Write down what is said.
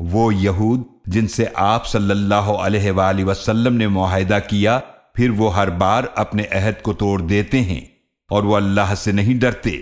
वो यहूद जिनसे आप सल्लल्लाहु अलैहि वसल्लम ने मुआहिदा किया, फिर वो हर बार अपने अहद को तोड़ देते हैं और वो अल्लाह से नहीं डरते।